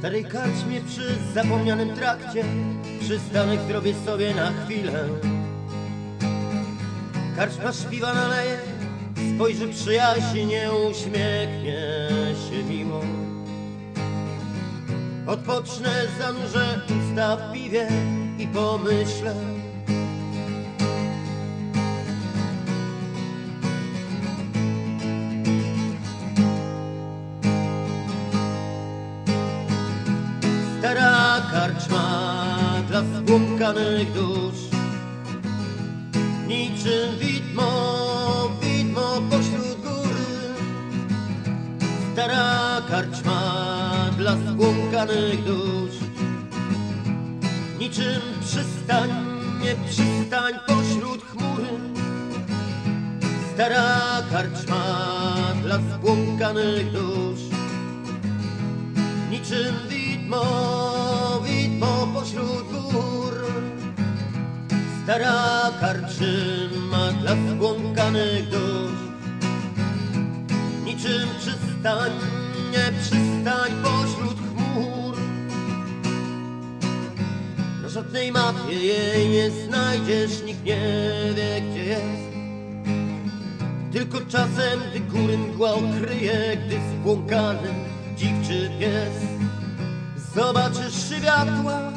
starej karczmie przy zapomnianym trakcie Przystanek zrobię sobie na chwilę. Karczma śpiwa naleje, spojrzy przyjaźnie, uśmiechnie się miło Odpocznę, zanurzę usta w piwie i pomyślę karczma dla zbłąkanych dusz. Niczym widmo, widmo pośród góry. Stara karczma dla zbłąkanych dusz. Niczym przystań, nie przystań pośród chmury. Stara karczma dla zbłąkanych dusz. Niczym widmo, widmo Stara karczyma dla zbłąkanych dusz. Niczym przystań, nie przystań pośród chmur. Na żadnej mapie jej nie znajdziesz, nikt nie wie gdzie jest. Tylko czasem, gdy góry mgła okryje, gdy zbłąkany dziwczy pies Zobaczysz światła,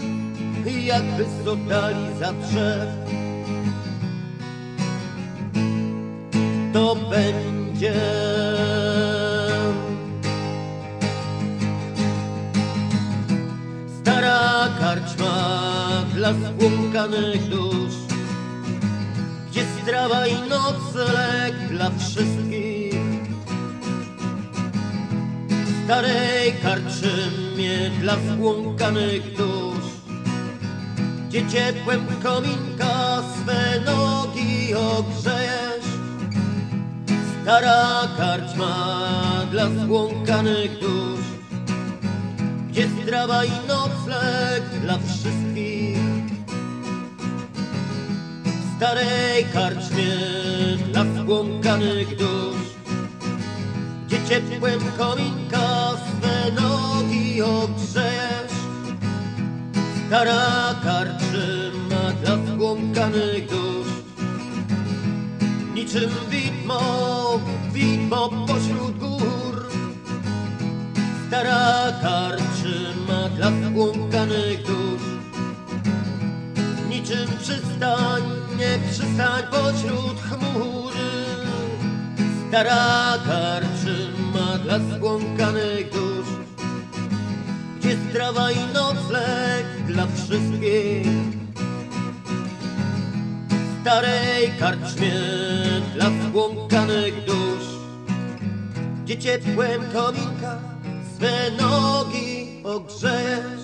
jakby z oddali za drzew. To będzie Stara karczma dla zbłąkanych dusz Gdzie strawa i nocleg dla wszystkich. Starej karczymie dla zbłąkanych dusz, gdzie ciepłem kominka swe nogi ogrzejesz. Stara karczma dla zbłąkanych dusz, gdzie strawa i nocleg dla wszystkich. W starej karczmie dla zbłąkanych dusz, gdzie ciepłem kominka swe nogi ogrzejesz. Stara karczyma dla dusz, niczym widmo, widmo pośród gór. Stara karczyma dla zbłąkanych dusz, niczym przystań, nie przystań pośród chmury. Stara karczyma dla zbłąkanych dusz Gdzie strawa i nocleg dla wszystkich Starej karczmie dla zbłąkanych dusz. Gdzie ciepłem kominka swe nogi ogrzejesz